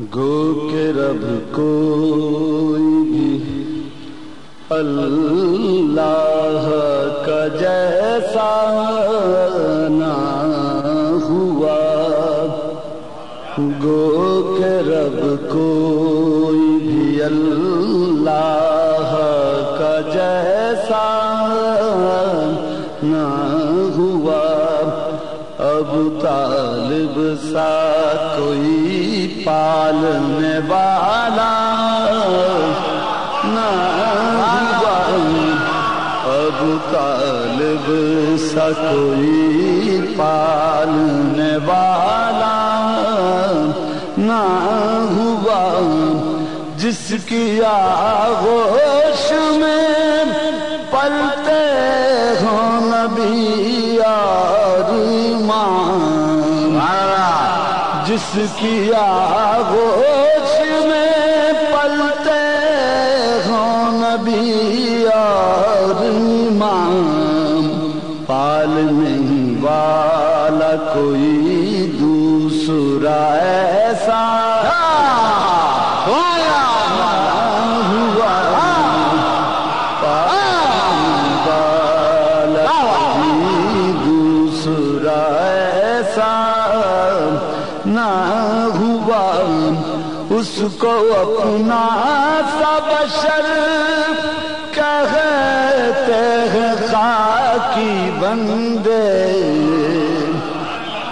گو کے رب کوئی بھی اللہ کا جیسا نہ ہوا۔ گو کے رب کوئی بھی اللہ کا جیسا نہ ہوا۔ اب طالب سا کوئی پالنے والا نہ ہوا طالب سا کوئی پالنے والا نہ ہوا جس کی آغوش میں پلتے جس کی آغوش میں پلتے ہوں نبی اور امام۔ پال نہیں والا کوئی دوسرا ایسا ہوا۔ اس کو اپنا سا بشر کہتے ہیں خاکی بندے۔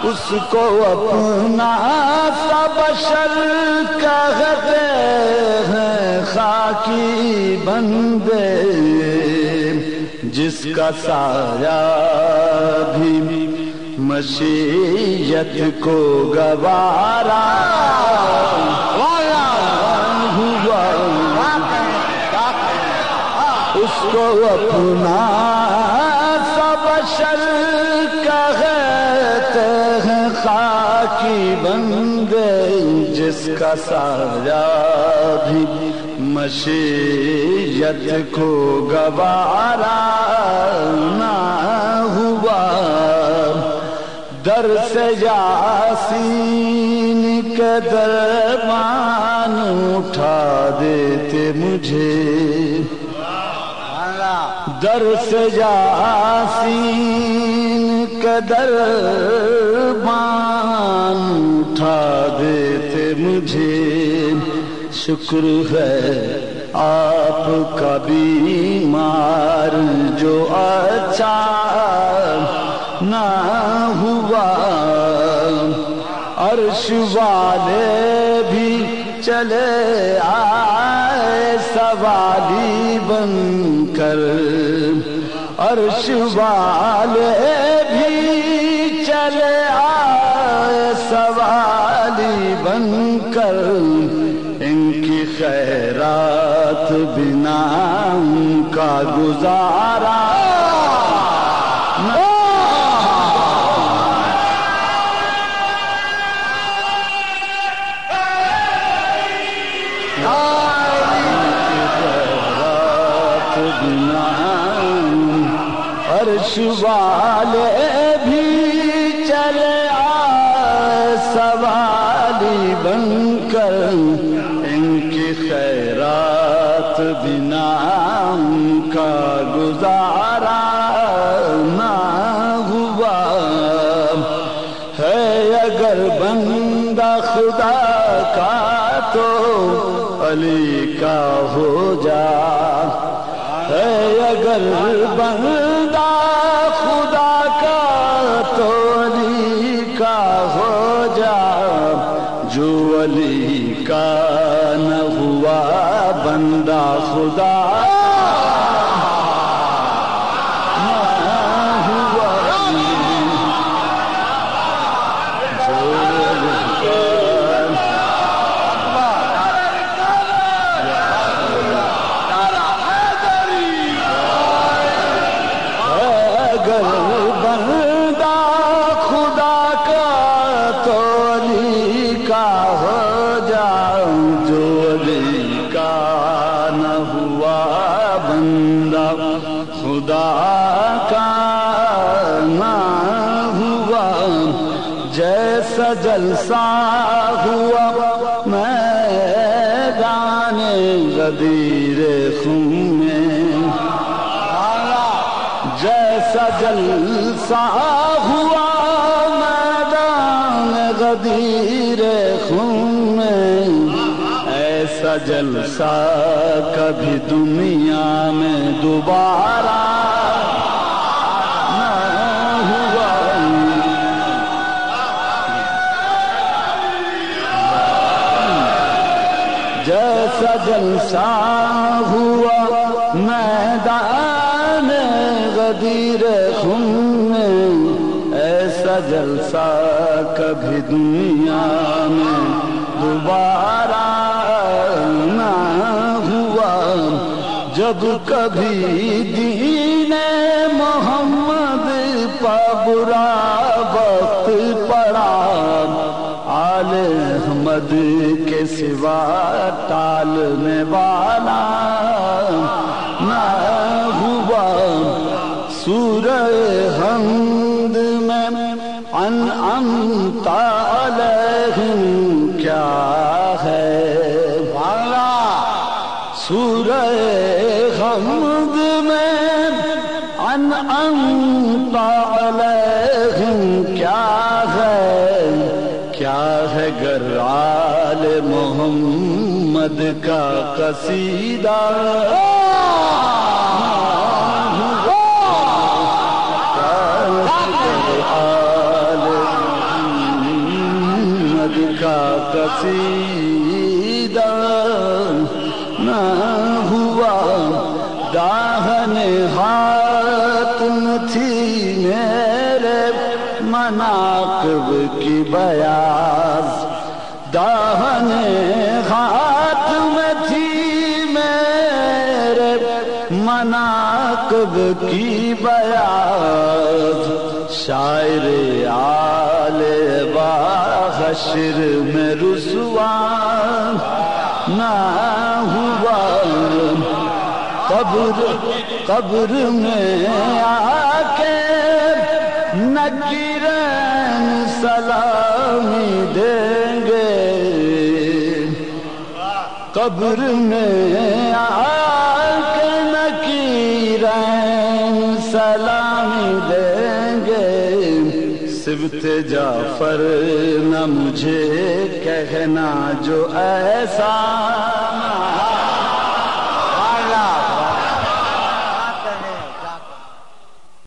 اس کو اپنا سا بشر کہتے ہیں خاکی بندے۔ جس کا سایہ بھی مشیت کو گوارا۔ ہوا اس کو اپنا سب شر کہتے ہیں خاکی بندے جس کا سایہ بھی مشیت کو گوارا۔ نہ ہوا۔ در سے یاسین کے درمان اٹھا دیتے مجھے۔ در سے یاسین کے درمان اٹھا دیتے مجھے۔ شکر ہے آپ کا بیمار جو اچھا نہ ہوا۔ عرش والے بھی چلے آئے، سوالی بن کر۔ عرش والے بھی چلے آئے، سوالی بن کر۔ ان کی خیرات بنا ان کا گزارا۔ عرش والے بھی چلے آئے سوالی بن کر ان کی خیرات بنا ان کا گزارا نہ ہوا ہے۔ اگر بندہ خدا کا تو علی کا ہو جا۔ ہے اگر بندہ خدا کا تو علی کا ہو جا جو علی کا جیسا جلسہ ہوا میں غدیر خون۔ میں جیسا جلسہ ہوا، میدان غدیر خون۔ میں ایسا جلسہ کبھی دنیا میں دوبارہ جلسہ ہوا، میدان غدیر خون میں، ایسا جلسہ کبھی دنیا میں دوبارہ نہ ہوا۔ جب کبھی دین محمد پبرا وقت پڑا، آل احمد سوا ٹالنے والا نہ ہوا۔ سورہ حمد میں ان علیہم کیا ہے؟ والا۔ سورہ حمد میں ان علیہم محمد کا قصیدہ۔ محمد کا قصیدہ۔ نہ ہوا داہن ہاتھ تھی میرے مناقب کی بیاض۔ داہن ہاتھ میں تھی میرے مناقب کی بیاض۔ شاعر آل باحشر میں رسوان نہ ہوا۔ قبر قبر میں آ کے نکیرن سلامی دیں قبر میں آ کے نکیرن سلامی دیں گے۔ سبت جعفر نہ مجھے کہنا جو ایسا